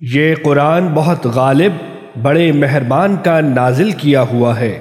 یہ قرآن بہت غالب بڑے مہربان کا نازل کیا ہوا ہے۔